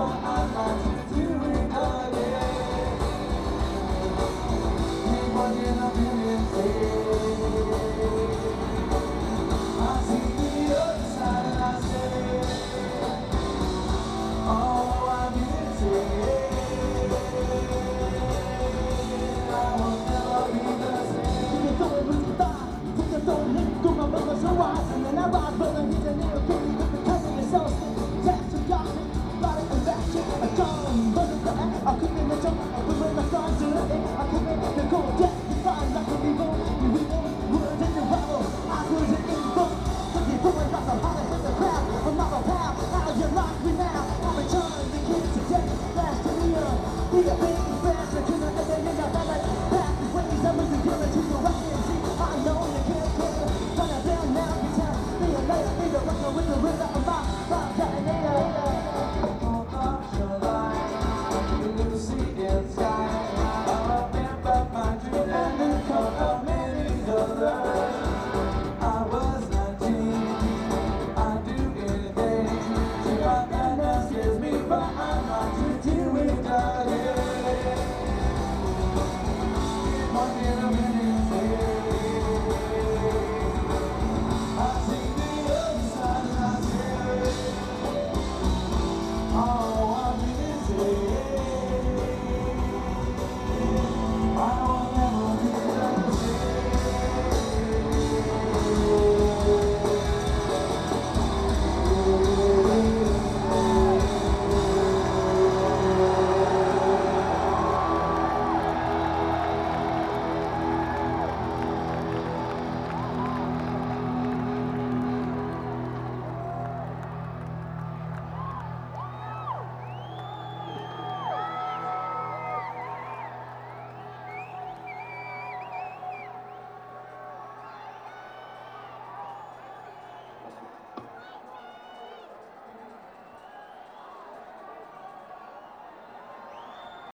more. Thank you.